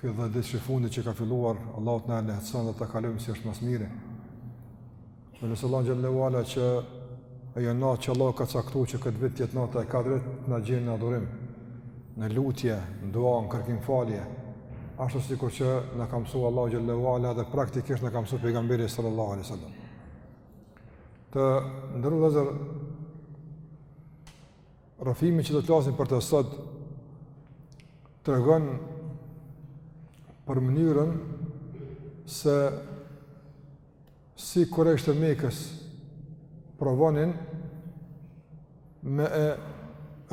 Ky dhjetësh i fundit që ka filluar, Allahu të na e lehtëson dhe ta kalojmë si është më së miri. Dhe lusim Allahun xhel-le ue ala që ajo natë që Allahu ka caktu që këtë vit t'jetë nata e kadrit t'na gjen në adhurim, në lutje, në dua, në kërkim falje, ashtu sikur që na ka msu Allahu xhel-le ue ala dhe praktikisht na ka msu pejgamberi sallallahu alaihi wasallam. Të nderuar vëllezër, Rrëfimi që do të flasim për të sot tregon për mënyrën se si kurejshët e Mekës provonin me e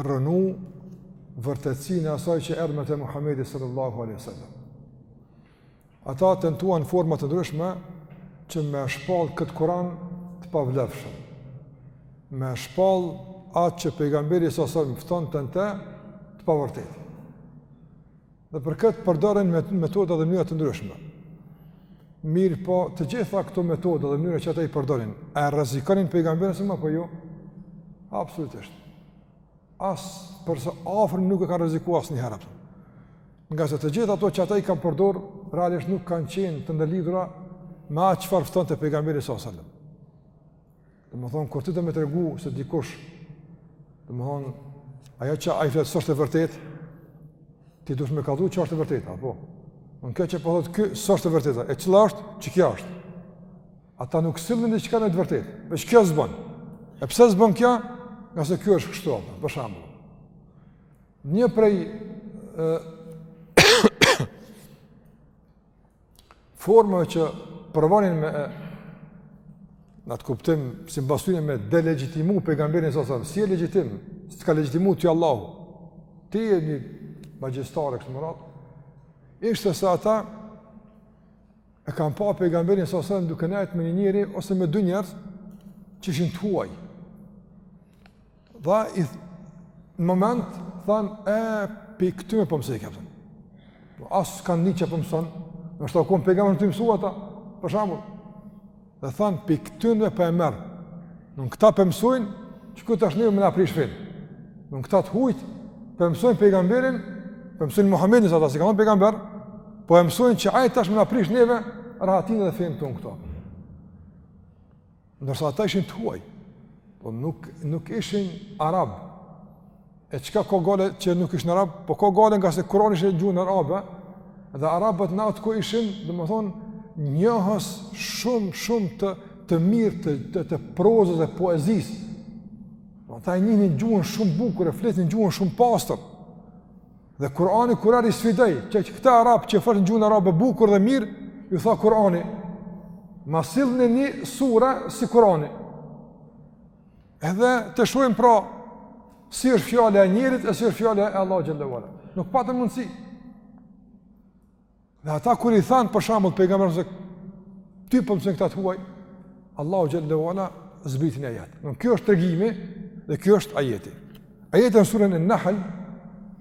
rrënu vërtetësinë e asaj që erdh me të Muhamedi sallallahu alaihi wasallam. Ata tentuan në forma të ndryshme që me shpall këtë Kur'an të pavlefshëm. Me shpall atë që pejgamberi sa sa ftonte në të, të pavërtetë. Dhe për këtë përdorin metoda dhe mënyra të ndryshme. Mirëpo të gjitha këto metoda dhe mënyra që ata i përdorin, a e rrezikonin pejgamberin apo jo? Absolutisht. As për së afërmi nuk e kanë rrezikuar asnjëherë ato. Ngase të gjitha ato që ata i kanë përdor, realisht nuk kanë qenë të ndërlidhura me atë çfarë ftonte pejgamberi sa selam. Domethënë kur ti do me tregu se dikush domethënë ajo që ai flet s'është e vërtetë, ti duhet me kallzu çfarë është e vërteta apo? Nëse kjo që po thotë ky s'është e vërteta, e cila është? Qe kjo është. Ata nuk sillin diçka në të vërtetë, veç kjo s'bën. E pse s'bën kjo? Ngase kjo është kështu, për shembull. Një prej e, formave që provonin me në atë kuptim si me pas thënë me delegjitimu pejgamberin sa sa, s'je legjitim, s'të ka legjitimu ty Allahu. Ti je një magjistar e kështu me radhë. Ishte se ata E kanë pa pejgamberin sa sa duke nejtë me një njeri ose me dy njerëz që ishin të huaj. Dhe në moment thanë e pi këtyne po mëson këtu. Po as kanë dit çka po mëson. Ndoshta ka kon pejgamberi tu i mësu ata. Për shembull, Dhe thanë, pi këtyne po e merr. Nën këta po e mësojnë, që ky tash neve me na prish fenë. Nën këta të hujtë, po e mësojnë pejgamberin, po e mësojnë Muhammedin, se ata s'i kanë thonë pejgamber, po e mësojnë që ai tash me na prish neve rahatinë dhe fenë tonë e këto. Ndërsa ata ishin të huaj, po nuk, nuk ishin arabë, E çka ka galë që nuk ishin arab? Po ka galë ngase Kurani ishte n'gjuhën arabe dhe arabët në atë kohë ishin, domethënë, njohës shumë shumë të mirë të të, të prozës dhe poezisë. Ata e njihnin gjuhën shumë bukur, e flitnin gjuhën shumë pastër. Dhe Kurani kur i sfidoi, që këta arabë që flitnin gjuhën arabe bukur dhe mirë, iu tha Kurani, "Ma sillni një sure si Kurani." Edhe të shohim pra si është fjala e njeriut e si është fjala e Allahut xhelle ue ala. Nuk patën mundësi. Dhe ata kur i thanë për shembull pejgamberit se ty po t'mësojnë këta të huaj, Allahu xhelle ue ala zbriti një ajet. Ky është tregimi dhe ky është ajeti. Ajeti në surën An-Nahl,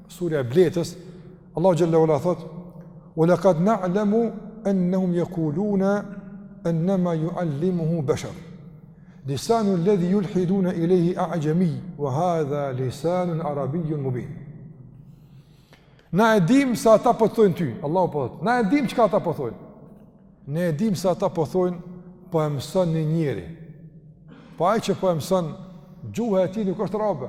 surja e Bletës, Allahu xhelle ue ala thotë: "Wa laqad na'lamu annahum yaquluna innama yu'allimuhu bashar." Lisanu alladhi yulhiduna ilayhi a'jami wa hadha lisanun arabiyyun mubin. Na e dim se ata po thonë ty, Allahu po thotë. Na e dim çka ata po thonë. Ne e dim se ata po thonë po e mëson një njeri. Po ai që po e mëson gjuha e tij nuk është arabe.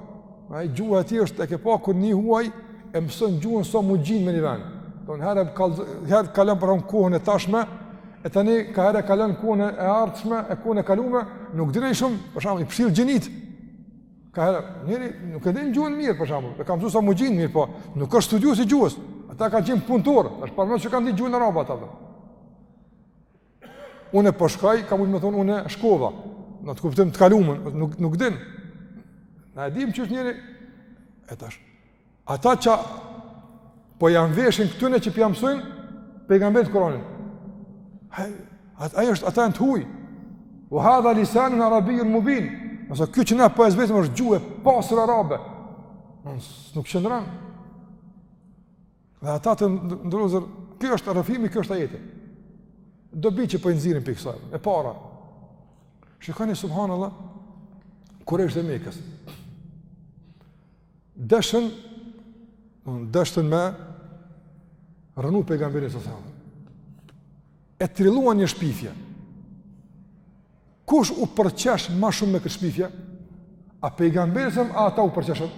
Ai gjuha e tij është, e ke pa kur një huaj e mëson gjuhën sa s'u me gjind n'një vend. Nonjëherë e përdor kohën e tashme, E tani ka herë kalon kohën e ardhshme e kohën e kalume, nuk dinë shumë, për shembull, i përzien gjinitë. Ka herë, njeri nuk e din gjuhën mirë për shembull, e ka mësu sa m'u gjind mirë, po nuk ka studiuar si gjuhë. Ata kanë qenë punëtorë, është para se kanë dit gjuhën arabe ata. Unë po shkoj, ka mujt me thon unë shkova. Në kuptim të kalumën, nuk nuk din. Na e dim ç'është njeri e tash. Ata që po ja mveshin këtyne që pja mësojnë, pejgamberit Kuranin. Ajo është, ata janë të huj. Wa hadha lisanun arabijun mubin. Ndërsa kjo që ne po e zbresim është gjuhë e pastër arabe. Nuk qëndron. Dhe ashtu të nderuar, ky është rrëfimi, ky është ajeti. Dobi që po i nxjerrim prej kësaj, e para. Shikoni subhanallah, kurejshët e Mekës. deshën, deshën me rrënu pejgamberin së sallam. E trilluan një shpifje. Kush u përqesh ma shumë me këtë shpifje? A pejgamberi së sallam, a ata u përqeshën?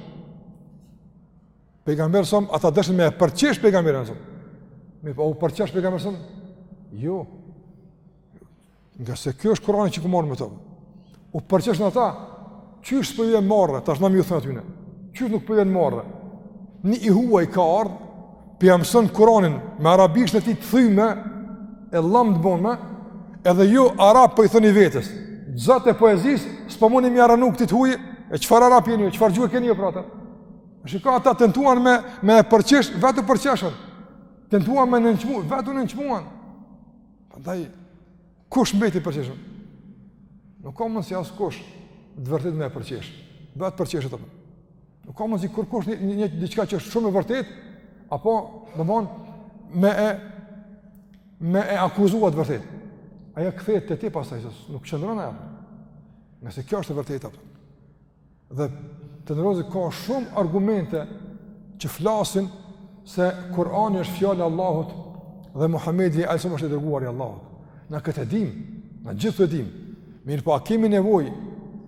Pejgamberin së sallam, ata deshën me e përqesh pejgamberin së sallam. Mirëpo a u përqesh pejgamberi së sallam? Jo. Ngase kjo është Kurani çka u marrën me to. U përqeshën ata, qysh s'po ju vjen marre, tash na me ju thënë atyne. Qysh nuk po ju vjen marre. Një i huaj ka ardhë, po ia mson Kuranin me arabisht e tij të thyme, e llom të bonme, edhe ju arab po i thoni vetes. Zotat e poezisë, s'po muni me ia arrnu këtij të huj, e çfarë arab jeni ju, çfarë gjuhe keni ju pra. Shiko, ata tentuan me, me e përqesh, vetë u përqeshën. Tentuan me nënçmu, vetë u nënçmuan. Prandaj, kush mbeti i përqeshëm? Nuk ka mundësi askush të vërtetën me e përqeshë. Vetë përqeshet ai. Nuk ka mundësi kurkush një, një, një, diçka që është shumë e vërtetë, apo, domethënë, me e, me e akuzu të vërtetën. Ajo kthehet te ti pastaj, nuk qëndron ajo. Nëse kjo është e vërteta. Dhe të nderuar ka shumë argumente që flasin se Kurani është fjalë e Allahut dhe Muhamedi alejhi selam është i dërguar i Allahut. Na këtë e dim, na të gjithë e dim. Mirëpo, a kemi nevojë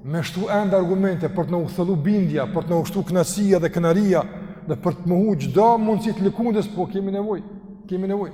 me shtu ende argumente për të na u thellu bindja, për të na u shtu kënaqësia dhe krenaria dhe për të mohu çdo mundësi të lëkundjes, po kemi nevojë, kemi nevojë.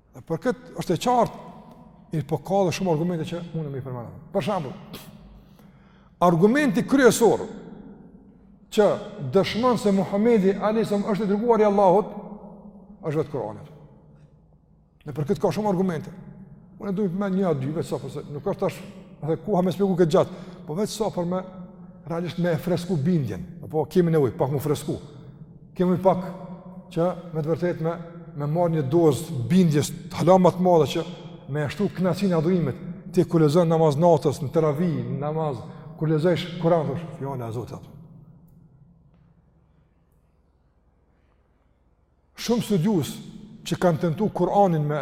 Dhe për këtë është e qartë, mirëpo ka dhe shumë argumente që mund t'i përmendim. Për shembull, argumenti kryesor që dëshmon se Muhamedi alejhi selam është i dërguar i Allahut është vetë Kurani. Dhe për këtë ka shumë argumente. Unë do t'i them një a dy veç sa për, se nuk është tash edhe koha me shpjegu këtë gjatë, po veç sa për me realisht me e fresku bindjen, apo kemi nevojë pak me u fresku. Kemi pak që me të vërtetë me me marr një dozë bindjes hala ma të madhe që me e shtu kënaqësinë e adhurimit. Ti kur lexon namaz natës në teravi, në namaz kur lexojsh Kur'an thush, fjala e Zotit. Shumë studiues që kanë tentuar Kur'anin me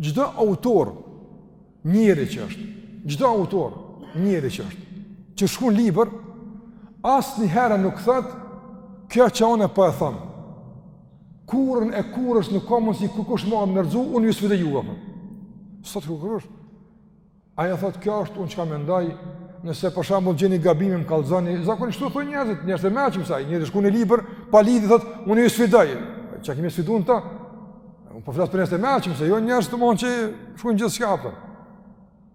Çdo autor njeri që është, çdo autor njeri që është, që shkrun libër, asnjëherë nuk thotë, kjo çka unë po e them, kurrën e kurrës nuk ka mundësi kurkush me ma rrëzu, unë ju sfidoj juve, po. Sot kurkush, Ai thotë, kjo është unë çka mendoj, nëse për shembull gjeni gabimin më kallzoni, zakonisht thonë njerëzit, njerëzit e mençëm se njerëzit shkrujnë libër, pa lidhje thotë, unë ju sfidoj. Çka ke me sfidu ti? Unë po flas për njerëzit e mençëm, se jo njerëzit të smunë që shkrujnë gjithçka po.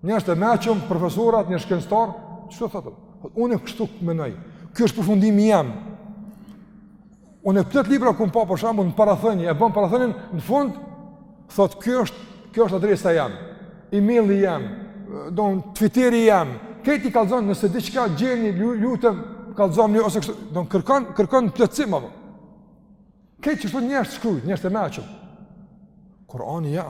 Njerëzit e mençëm, profesorat, njerëz shkencëtar, çfarë thotë? Unë kështu mendoj. Ky është përfundimi jem. Unë e plot libra kom pa për shembull në parathënie, e bën parathënien në fund, thot kjo është, kjo është adresa jem, e-maili jem, do në twitteri jem, këtu kallzon nëse diçka gjeni, lutem, kallzomni, ose kështu, do në kërkon, kërkon plotësim, apo. Këtu qështu një ashtë shkrujt, një ashtë e mençëm. Kurani jo.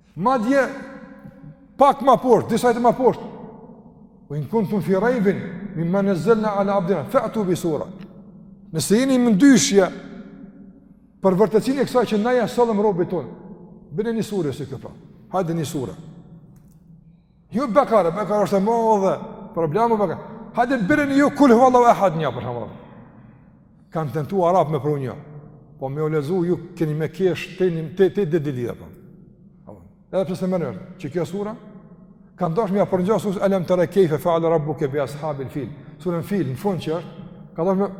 Madje, pak ma poshtë, disa ajete ma poshtë, ue in kuntum fi rajbin, mimma nezzelna ala abdina, fe'tu bi sura. Nëse jeni në mëdyshje, për vërtetësinë e kësaj që na ja sollëm robit tonë, bini një sure si kjo pra, hajde një sure. Jo Bekare, Bekare është e madhe, problem o Bekare. Hajde bëre një kul huallahu ahad një për shembull. Kan tentu arabt me pru një. Po me lexu ju keni me kesh teni te te de de lidha. Po. Edhe pse më nën, çi kjo sura? Kan dashur me ja përngjasu alam tara kayfa fa'ala rabbuka bi ashabil fil. Sura fil në fund që është, ka dashur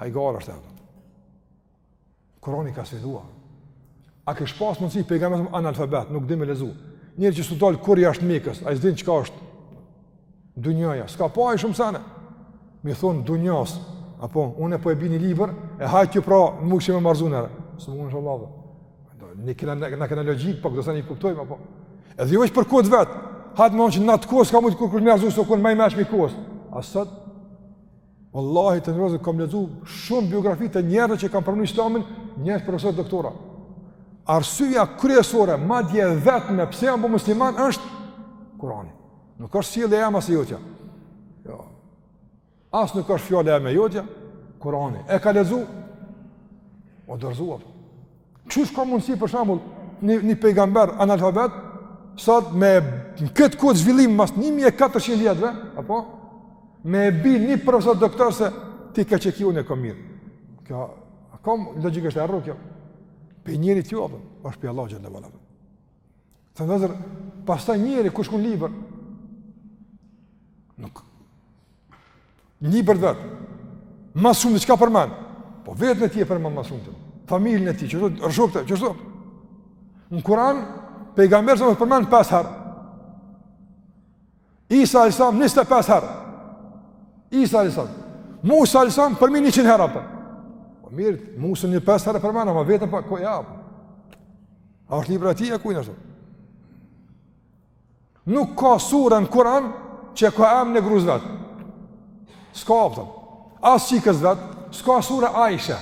hajgar është atë. Kurani ka sfidu. A kish pas mundësi pejgamberi sa analfabet, nuk di me lexu. Njeri që s'u dal kurr jashtë Mekës, ai s'din çka është dunjaja. S'ka pa ai shumë sene. Me i thon dunjas, apo unë po e bi ni libër, e haj kjo pra më kushim e marzunar. Subhanallahu inshallah. Do ne kena na kena logjikë, po do sa ne kuptoj apo. Edhe jo vetëm për kohë t'vet. Hajt më që n'atë kohë s'ka mund të kurkush me rrzu sot kon më më shmi kohë. A sot Wallahi të nderuar, kam lexu shumë biografi të njerëzve që kan pranu islamin, njerëz profesora doktora. Arsyeja kryesore, madje e vetme, pse jan bo musliman, është Kurani. Nuk është sjellja jem as e jotja. Jo. As nuk është fjala eme e jotja, Kurani. E ka lexu? O dorëzuar. Qysh ka mundësi për shembull një një pejgamber analfabet sot me në këtë kohë zhvillim mas 1400 vjetëve, apo me e bi një profesor doktor se ti ka që kjo në e mirë. Kjo, a kom logjikisht e rrok kjo? Pej njerit jo apo, është pej Allahut xhele ve ala. Të nderuar, pastaj njeri, kur shkrun libër? Nuk. Në libër të vet, ma shumë të çka përmen, po veten e tij e përmen ma shumë të, familjen e tij, që është rëshok të, që është rëshok. Në Kuran, pejgamberi s.a. përmenet 5 herë. Isa a.s. 25 herë. Isa a.s. Musa a.s. përmbi 100 herë apo. Po mirë, Musan një 5 herë përmen, ma veten pa, ko ja apë. A është libri i tij a i kujna ashtë? Nuk ka sure në Kur'an që ka emrin e grusë vet. S'ka apo. As çikës vet, s'ka sure Aishe.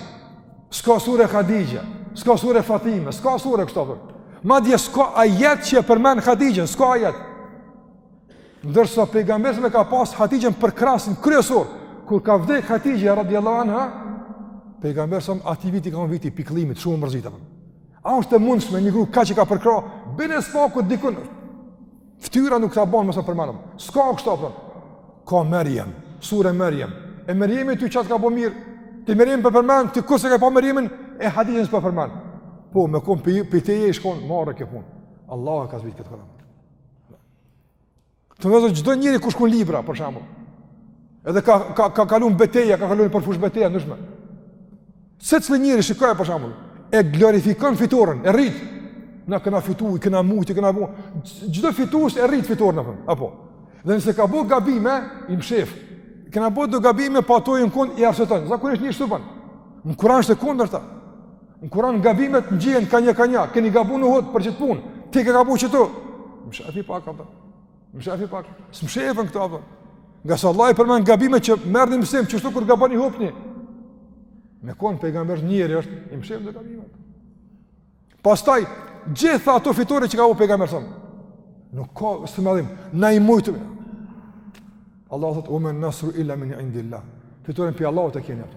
S'ka sure Hatixhe, s'ka sure Fatime, s'ka sure kështu apo. Madje s'ka ajet që e përmend Hatixhen, s'ka ajet. Ndërsa pejgamberi a.s. e ka pas Hatixhen përkrahësin kryesor. Kur ka vdek Hatixhja radhiyallahu anha, pejgamberi a.s. atij viti i ka thënë viti i pikëllimit shumë u mërzit. A është e mundshme një gru kaq që e ka përkra, bile së paku dikun. Ftyra nuk ta bën mos me përmend. S'ka kështu apo? Ka Merjem, sure Merjem. E Merjemi ty ça të ka bo mirë. Ti Merjemin po e përmend, ti kurrë s'e ke pa Merjemin e Hatixhen s'po e përmend. Po me kon pej pej teje s'shkon marë kjo punë. Allahu e ka zbrit këtë kohë. Të vëzë çdo njeri ku shkrun libra për shembull. Edhe ka ka ka kalu në beteja, ka kalu nëpër fushëbeteja ndonëse. Secili njeri shikoje për shembull, e glorifikon fitoren, e rrit. Na kena fitu, kena mujt, kena bo. Çdo fitues e rrit fitoren apo. Apo. Dhe nëse ka bo gabime, i mshef. Kena bo do gabime po qato i kanë kon i arsyton. Zakonisht njështu apo. Në Kur'an është e kundërta. Në Kur'an gabimet i gjen kah një kah një, keni gabu në Uhud për qët punë, ti ke gabu qëtu. Mshefi pak, apo. Mshefi pak. S'mshefen këta, apo. Ngase Allahu i përmen gabimet që me marrë një mësim, qështu kur gaboni hupni. Me konë pej njeri është, i mshef dhe gabimet. Pastaj, gjitha ato fitore që ka pejgamberi a.s.. Nuk ka, s'e madhëron, na i mujtëm. Allahu thotë, ue men-nasru illa min indillah. Fitoren pej Allahut e keni ato.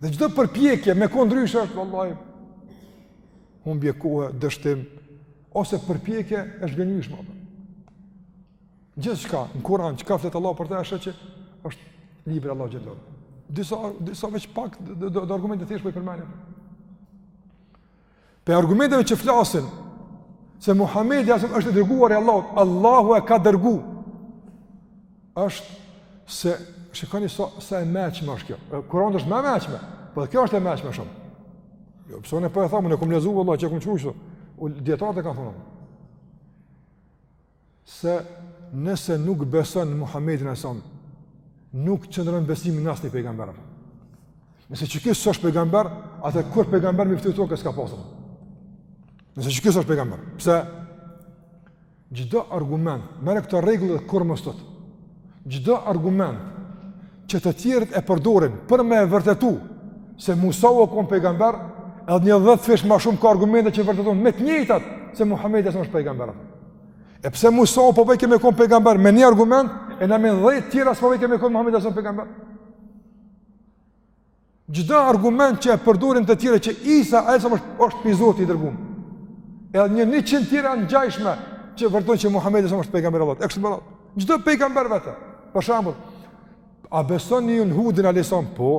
Dhe çdo përpjekje me kon ndryshe është vallahi humbje kohë, dështim ose përpjekje është zhgënjyeshme. Gjithçka në Kur'an çka flet Allahu po tregon që është libri i Allahut xhel-le. Disa disa veç pak do argumente thjesht po i përmendim. Pej argumenteve që flasin se Muhamedi a.s. është i dërguar i Allahut, Allahu e ka dërgu. Është se shikoni sa so, sa e meçme është kjo. Kurani është më i meçëm, po kjo është e meçme shumë. Jo, pse unë po e them, unë e kum lexu vallahi që e kum çu. Dijetarët e kanë thonë. se nëse nuk beson në Muhammedin a.s. nuk qëndron besimi në asnjë pejgamber. Nëse ky s'është pejgamber, atëherë kurrë pejgamber mbi fytyrë të tokës s'ka pasur. Nëse ky s'është pejgamber. Pse? Çdo argument, merre këtë rregull dhe kurrë mos t'dhoftë. Çdo argument që të tjerët e përdorin për me e vërtetu se Musau u kon pejgamber, edhe një dhetëfish ma shumë ka argumente që vërtetun me të njëjtat se Muhammedi a.s. është pejgamber. E pse Musau po vejka me kon pejgamber me një argument, e na me dhetë tjera s'po vejka me kon Muhammedi a.s. pejgamber. Çdo argument që e përdorin të tjerët që Isa alayhis salam është pi Zoti i dërgum. Edhe një 100 tjera ngjajshme që vërteton që Muhamedi alayhis salam është pejgamber i Allahut. E kështu me radhë. Çdo pejgamber vetë. Për shembull, a besoni në Hudin alayhis salam? Po.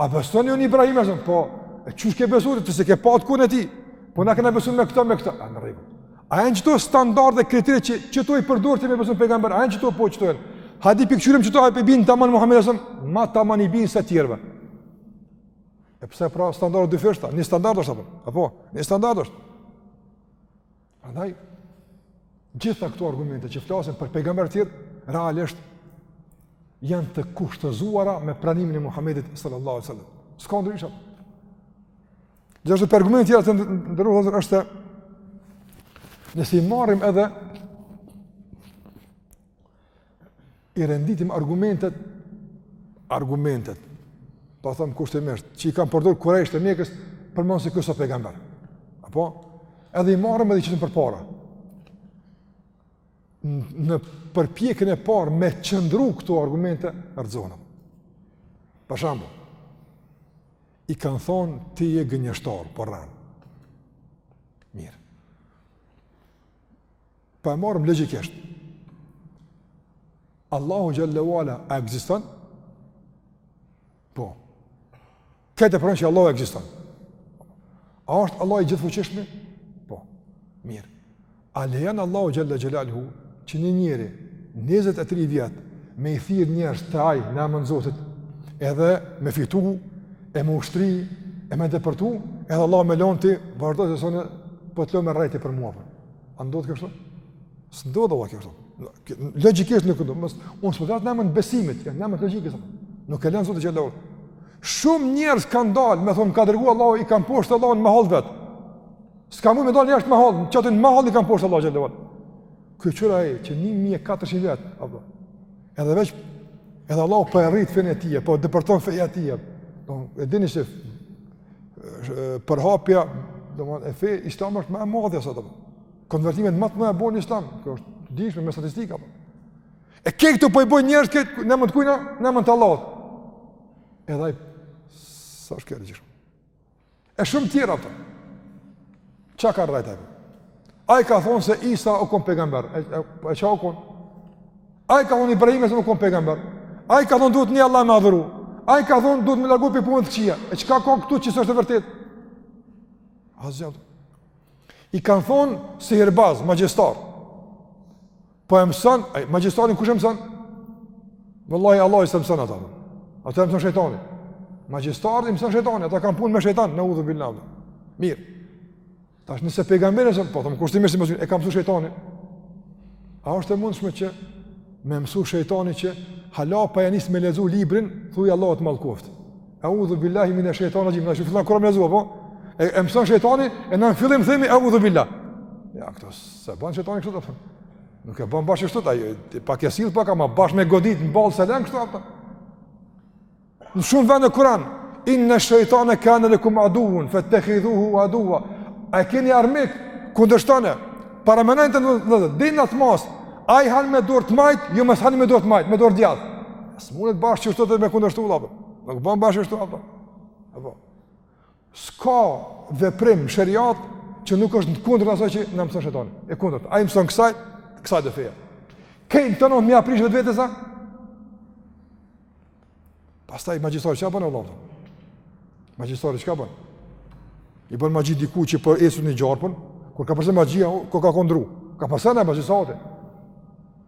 A besoni në Ibrahim alayhis salam? Po. E qysh ke besu ti s'e ke pa atë kurrë ti? Po na kena besu me këto me këto. A në rregull. A janë qëto standarde, kritere që qëto i përdor me besu pejgamber, a janë qëto po qëto janë? Hajde p'i kqyrim qëto a po i binë tamam Muhammedit alayhis salam, ma tamam i binë se tjerve. E pse pra standarde dyfishta, një standard është apë, apo, një standard është. Andaj, gjitha këto argumente që flasin për pejgamber të tjerë, realisht janë të kushtëzuara me pranimin e Muhammedit sallallahu alaihi wasallam. S'ka ndryshe. Gjithashtu pi argumenteve tjera të nderuar është nëse i marrim edhe i renditim argumentet argumentet po thom kushtimisht që i kanë përdor kurejshët e Mekës për me thonë se ky s'o pejgamber apo edhe i marrim edhe i qitim përpara në përpjekjen e parë me qëndru këto argumente rrëzohen për shembull i kanë thonë ti je gënjeshtar, po rran. Mirë. Po e marrim logjikisht. Allahu xhalla ue ala a ekziston? Po. Këtë e pranon që Allahu ekziston. A është Allah i gjithfuqishëm? Po. Mirë. A lejon Allahu xhalla xhelaluhu që një njeri 23 vjet me i thirr njerëzit te ai në emër të Zotit, edhe me fitu, e me ushtri, e me depërtu, edhe Allahu me lonë ti, vazhdo që sonë, po të lo me rrejt për mua. Po. A ndodh kështu? S'ndodh ajo kështu. Logjikisht nuk ndodh. Mësë, unë së përdatë në emën besimit, në emën logjikës. Nuk e len Zoti xhalla ue ala. Shumë njerëz kanë dalë, me thonë, m'ka dërgu Allahu, i ka poshtru Allahu në mahallë t'vet. S'kanë mujt me dalë jashtë mahallës, qaty në mahallë i ka poshtru Allahu xhalla ue ala. Kërë qëra e qe 1400 vjet, apo. edhe veç, edhe Allahu po e rrit fenë e tij, po depërton feja e tij, po, e dini që përhapja e fesë islame është më e madhja, sa të më. Konvertimet më të mëdha bohen n'islam, kjo është e ditshme me statistika. Po. E krejt këto po i bojnë njerëzit këto, n'emën të kujna, n'emën të Allahut. Edhe ai s'është kurrgjë. E shumë tjera, apo. Çka ka rrajt ai? Ai ka thonë se Isa u konë pegamber. E, e, po e çka u konë? Ai ka thonë Ibrahimi alayhis salam u konë pegamber. Ai ka thonë duhet një Allah me adhuru. Ai ka thonë duhet me u largu pi punëve t'kqija. E çka ka konë këtu që s'është e vërtetë? Asnjë. I kanë thonë sihirbaz, magjistar. Po e mëson, magjistarin kush e mëson? Vëllai Allah i sa mëson ata. Atë e mëson shejtani. Magjistarin e mëson shejtani, ata kanë punë me shejtan, neudhubilah. Mirë. Tash nëse pejgamberin a.s. po them kushtimisht e ka mësu shejtani. A është e mundshme që me e mësu shejtani që hala pa janis me lexu librin, thuj Allahu të mallkoft. Audhu billahi min ash-shaytan rajim. Nëse fillon Kuran me lexu, apo. E, e mëson shejtani e në fillim themi audhu billah. Ja, këto s'e bën shejtani kështu apo? Nuk e bën bash kështu ai, ai pak e sill pak ama bash me godit në ballë s'e lën kështu apo? Në shumë vende Kur'an, inna ash-shaytana kana lakum aduwwan fattakhidhuhu aduwwa. E keni armik kundërshtone? Paramendoni, dhe në të mos, ai han me dorë të majtë, ju mos hani me dorë të majtë, me dorë të djathtë. Së mundet bash kështu të me kundërshtu, apo. Nuk bën bash kështu, apo. Apo. S'ka veprim në sheriat që nuk është e kundërt e asaj që na mëson shejtani. E kundërt. Ai mëson kësaj, kësaj dhe feja. Kejnë të nëmë me ia prish vetë vetes? Pastaj magjistari çka bën e Allah. Magjistari çka bën? I bën magji dikujt, po e sulmon një gjarëpën, kur ka pas magji, ko ka kondru. Ka pas magji sot.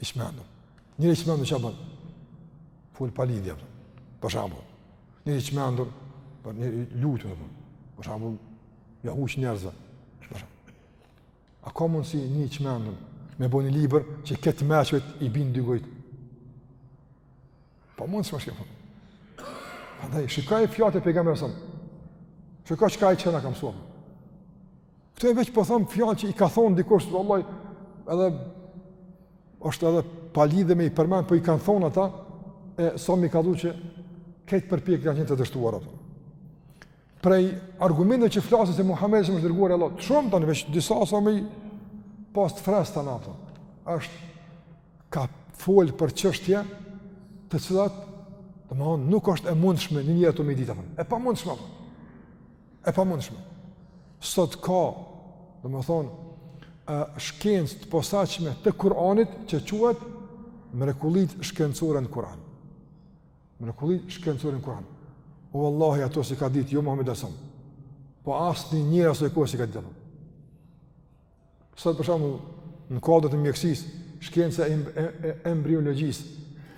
I çmendur. Njeri i çmendur çka bën? Fol pa lidhje, për, për shembull. Njeri i çmendur, për njëri lutën, për, për shembull, ia huq njerëzve. A ka mundësi një i çmendur me bo një libër që krejt memecët i binë n'gojë? Po mundësi nuk ka. Andaj shikoji fjalët e pejgamberit a.s.. Shikoje çka ai çka na ka mësuar. Këto e veç po thon fjalë që i ka thon dikush vallahi edhe është edhe pa lidhje me i përmend, po i kanë thon ata e sa me i kallzu që krejt përpjekje janë të dështuar ato. Prej argumenteve që flasin se Muhamedi është i dërguar i Allahut, shumë janë veç disa sa me i pas të freskëta ato. Është ka fol për çështje të cilat domthon nuk është e mundshme njeri ato me ditë apo e pamundshme apo e pamundshme sot ka domthon ë shkencë të posaçme të Kuranit që quhet mrekullitë shkencore në Kur'an mrekullitë shkencore në Kur'an o vallahi ato s'i ka ditë jo Muhamedi sallallahu po asnjë njeri asoj kohe s'i ka ditë Sot për shembull në kuadër të mjekësisë, shkenca e, e, e embriologjisë,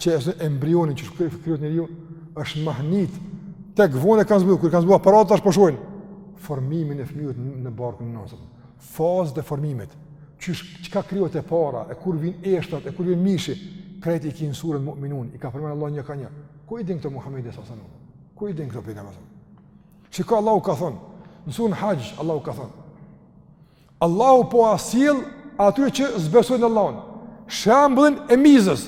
që e studion embrionin qysh krijohet njeriu, është mahnit tek vonë kanë zbuluar, kur i kanë zbuluar aparatet tash po shohin formimin e fëmijës në barkun e nënës. Fazat e formimit, qysh çka krijohet e para, e kur vijnë eshtrat, e kur vjen mishi, krejt i ke në suren mu'minun, i ka përmendur Allahu një ka një. Ku i din këto Muhamedi sallallahu alaihi wasallam? Ku i din këto pejgamberi? Shiko Allahu ka thon, n'suren Haxh Allahu ka thon. Allahu po ua sjell atyre që s'besojnë Allahun. Shembullin e mizës.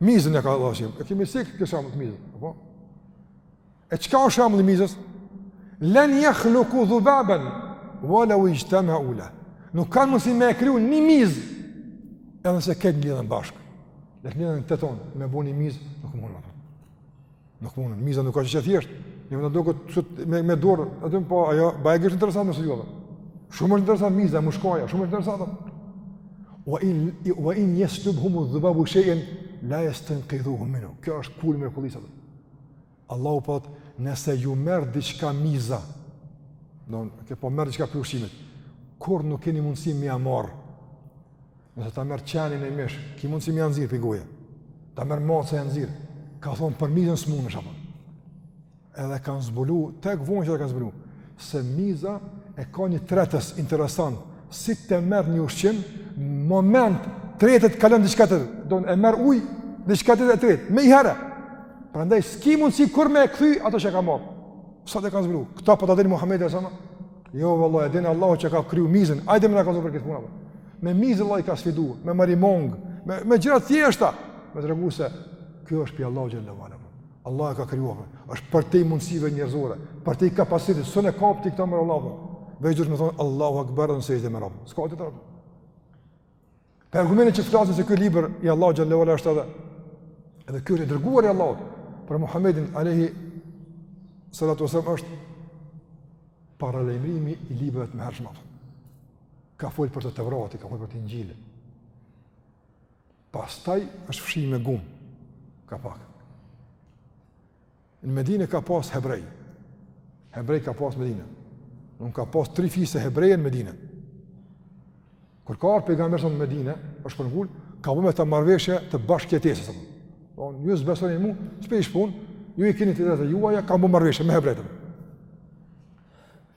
Mizën e ka Allahu shembull. E kemi sikur shembull të mizës, apo? E çka është shembull i mizës? Len jahluku dhubaben ue leu ixhtemeu leh. Nuk kanë mundësi me e kriju një mizë edhe nëse këta mlidhen bashkë. Mlidhen të tonë, me bo një mizë, nuk mundën, a po. Nuk mundë, miza nuk është aq e thjeshtë. Njëmend doket me, me dorë, aty po, ajo, bajagi është interesant nëse e studion, Shumë është interesant miza, mushkaja, shumë është interesant, a po. Ue in, ue in jeslubhumu dhubabu shej'en, la jestenkidhuhu minhu. Kjo është kulmi, kulli send, a po. Allahu po thotë, nëse ju merr diçka miza, do të thotë, po merr diçka prej ushqimit, kurrë nuk keni mundësi me ia marr. Nëse ta merr qeni një mish, ki mundësi me ia nxirr prej goje. Ta merr maca ia nxirr. Ka thon për mizën s'munesh apo. Edhe kanë zbulu, tek vonë që kanë zbulu. se miza e ka një tretës interesant, si të merr një ushqim, në moment tretët kalon diçka tjetër, domethënë e merr ujë, diçka tjetër, menjiherë, prandaj s'ki mundësi kurrë me e kthy atë që ka marr, sot e kanë zbulu këtë, po ta ka dit Muhammedi alejhi selam, jo vallahi, e din Allahu që ka kriju mizën, hajde më kallëzo për këtë punë, me mizë Allah i ka sfidu, me marimangë, me, me gjëra të thjeshta, me tregu se kjo është prej Allahut xhel-le ue ala. Allah e ka krijuar. Është përtej mundësive njerëzore, përtej kapacitetit, s'e kap ti këtë, more Allahu. Veç duhet me thonë Allahu Akbar n'sexhde me ra. S'ka tjetër. Prej argumenteve që flasin se ky libër i Allahut xhel-le ue ala është edhe edhe ky i dërguar i Allahut për Muhamedin alayhi salatu wasallam është paralajmërimi i librave të mëhershëm. Ka fol për të Tevrati, ka fol për të Inxhili. Pastaj është fshi me gomë. Ka pak. Në Medinë ka pas hebrej. Hebrej ka pas Medinë. Dmth ka pas tri fise hebreje në Medinë. Kur ka ardh pejgamberi a.s. në Medinë, është shpërngul, ka bo me ta marrveshje të bashkëjetesës. Po ju s'besoni mua, s'prish punë, ju i keni të drejtat e juaja, ka bo marrveshje me hebrejtë.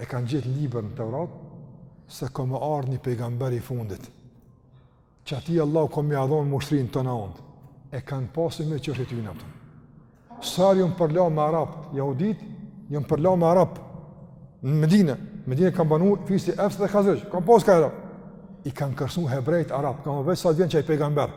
e kanë gjet n'libër në Tevrat, se ka me ardh një pejgamber i fundit, që atij Allahu ka me ia dhonë ushtrinë, tan atë, e kanë pasë si një çështje të tyne, a po kupton. Sa herë janë përla me arabë, jahudit, janë përla me arabë, në Medine, Medine kanë banu fisi Evs dhe Hazrexh, kanë pasë qenë arabë, i kanë kërcnu hebrejt arabët, kanë thanë veç sa t'vjen qai pejgamber,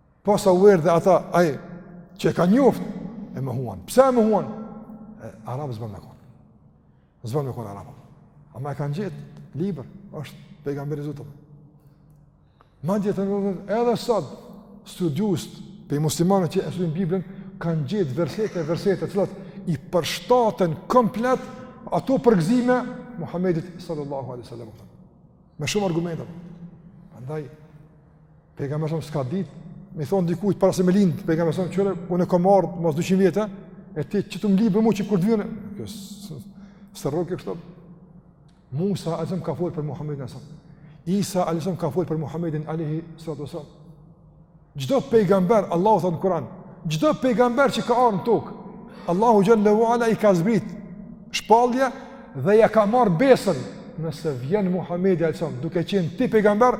Pasi u erdh e ata, atë që e kanë njoft e mohuan. Pse e mohuan? Arab s'bën me kon. S'bën me kon arab. Ama e kanë gjetë n'libër, është pejgamberi i Zotit. Madje, të nderuar, edhe sot, studiuesit prej muslimanëve që e studiojnë Biblën, kanë gjetë versete, versete, të cilat i përshtaten komplet ato përgzime Muhamedit sallallahu alaihi sallam. Me shumë argumente. Andaj, Pejgamberi alejhi selam s'ka dit me i thon dikujt para se me lind, pejgamberi alejhi selam qyre, unë kam me ardh mas 200 vjet, e ti që të më libë mua që kur të vij. Kjo s'të rrok kështu. Musa alejhi selam ka fol për Muhamedin alejhi selam. Isa alejhi selam ka fol për Muhamedin alayhi salatu wasallam. Çdo pejgamber Allahu thot n'Kur'an, çdo pejgamber që ka ardhur në tokë, Allahu xhelle ve ala i ka zbrit shpallje dhe ia ka marr besën nëse vjen Muhamedi alejhi selam duke qenë ti pejgamber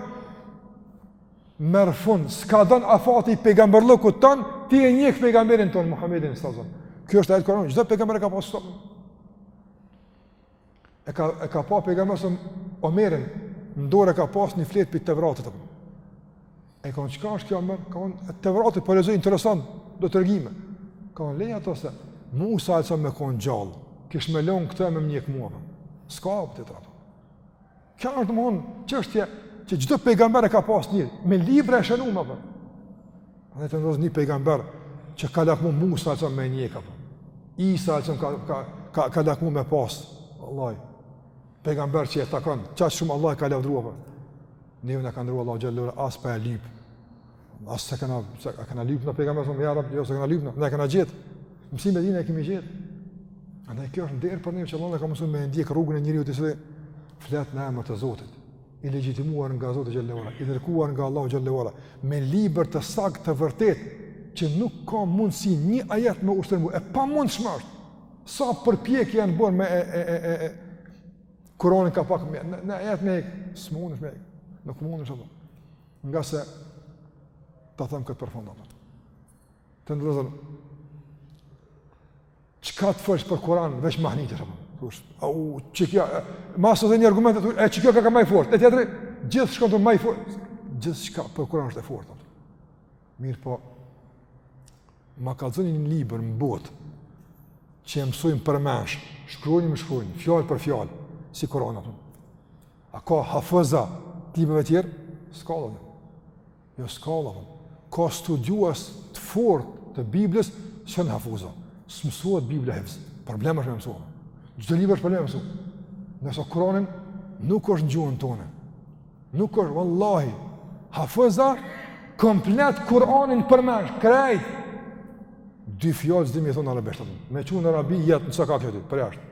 merr fund, skadon afati i pejgamberllëkut ton, ti e njeh pejgamberin ton Muhammedin sallallahu alaihi wasallam. Kjo është ajet n'Kur'an, çdo pejgamber ka pas stop. E ka e ka pa pejgamberin Omerin, në dorë ka pas një fletë prej Tevratit, po. E ka thënë çka është kjo Omer, ka thënë Tevratin po lexoj interesant, do tregime. Ka thënë leji ato se Musa alejhi selam me kon gjallë, kish me lënë këtë me m'ndjek mua. S'ka rrugë tjetër, po. Kjo është domthon çështje që çdo pejgamber e ka pas, me libra e shënuar. Të nderuar, një pejgamber që ka lakmu Musa me ndjek, Isa ka, ka, ka, ka lakmu me pas. Allah, pejgamber që e takon, qaq shumë Allahu e ka lavdëruar. Neve na ka nderua Allahu xhelle ve ala, as pa e lypë. As s'e kena, se a e kena lypë na pejgamberin alejhi selam, ja Rab, jo s'e kena lypë na, ne e kena gjet. Mësimet dhe dinin e kemi gjet. Andaj kjo është nder për ne që Allahu na ka mësu me ndjekë rrugën e njeriut i cili flet në emër të Zotit, i legjitimuar nga Zoti xhelle ve ala, i dërguar nga Allahu xhelle ve ala, me libër të saktë të vërtet, që nuk ka mundësi një ajet me u shtrembu, e pamundshme është, sa përpjekje janë bërë me e, e, e, e, e, Kur'anin ka pak me, në, në ajet me e, s'mund është me e, nuk mund është Ngase ta them këtë përfundim. Të nderuar, çka të folsh për Kur'an, veç mahnitesh, shumë. Thush, au, çka, mas dhe një argument, thush, e qekjo ka, ka ma e fort, e tjetri, gjithë shkon te ma i fort, gjithçka për Kur'an është e fortë. Mirëpo, ma kallzoni një libër në botë, që e mësojnë përmendsh, shkronjë më shkronjë, fjalë për fjalë, si Kur'anin. A ka hafëza t'librave tjerë? S'ka. Jo, s'ka. Ka studiues të fort të Biblës, s'janë hafëza. S'mësohet Bibla hifz. Problem është me mësu. Çdo libër është problem me mësu. Ndërsa Kurani nuk është në gjuhën tonë. Nuk është, vallahi. Hafëza, komplet Kuranin përmendsh, krejt. Dy fjalë s'di me i thonë arabisht. Me që në arabi jetë, nësa ka fjallë, për jashtë.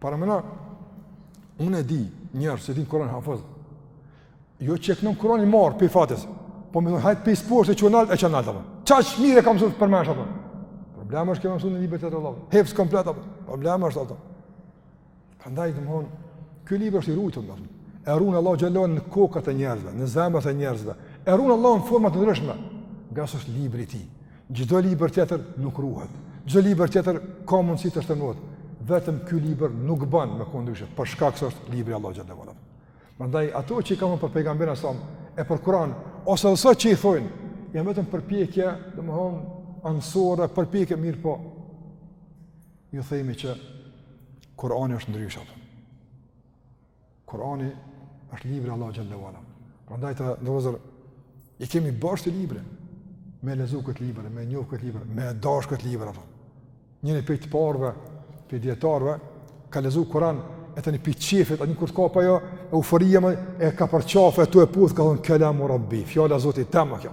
Paramendo, unë e di njerëz që e dinë Kuranin hafëz, jo që e këndon Kuranin marë për i fatës, po me thonë hajtë për i spurë se që naltë, e që naltë, qa që mire ka mësu përmendsh, problem është me mësu një libër t'Allahut, hifz komplet, apë. problem është ato. Andaj domethon, ky libër është i rujtun, apë. e run Allahu xhelle në kokat e njerëzve, në zemrat e njerëzve, e run Allahu në forma të ndryshme, ngase është libri i tij, Çdo libër tjetër nuk ruhet. Çdo libër tjetër ka mundësi të shtrembërohet. Vetëm ky libër nuk bën me u ndryshu, për shkak se është libri i Allahut xhelle ve ala. Prandaj ato që i kanë thon për pejgamberin sam e për Kur'an ose sot që i thonë, janë vetëm përpjekje, domthon anësore, përpjekje, mirëpo jo t'themi që Kur'ani është ndryshu. Kurani është libri i Allahut xhelle ve ala. Prandaj të nderuar ia kemi borxh këtij libri. Me e lexu këtë libër, me e njoft këtë libër, me e dashtë këtë libër. Njëni prej të parëve, prej dijetarëve ka lexu Kur'an e tani pi qefit, ani kur të kap ajo euforia ma e ka përqafë tu e puth ka thon kelamu rabbi, fjala e Zotit tem o kjo.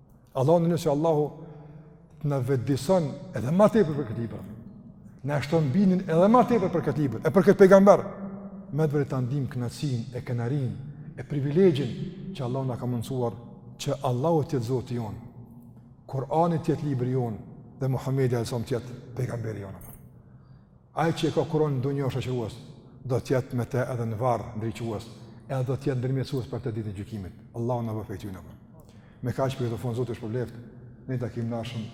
Allahun e lus që Allahu të na vetëdijeson edhe ma tepër për këtë libër. Na e shton bindjen edhe ma tepër për këtë libër, e për këtë pejgamber. Me të vërtetë ta ndim kënaqësinë, e krenarinë, e privilegjin që Allahu na ka mundësuar që Allahu të jetë Zoti jonë, Kurani të jetë libri jonë dhe Muhammedi alejhi selam të jetë pejgamberi jonë. Ai që e ka Kuranin në dunja shoqërues, do të jetë me te edhe në varr ndriçues, edhe do të jetë ndërmjetësues për te ditën e gjykimit. Allahu na bëftë prej tyne. Me kaq për këtë fund Zoti ju shpërbleftë. Në takimin e ardhshëm.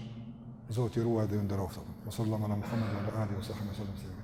Zoti ju ruajt dhe ju nderoftë. Sallallahu ala Muhammed wa ala alihi wa sahbihi sallam.